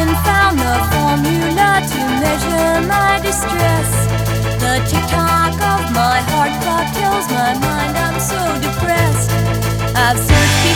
And found the formula to measure my distress. The tick tock of my heart clock tells my mind I'm so depressed. I've searched.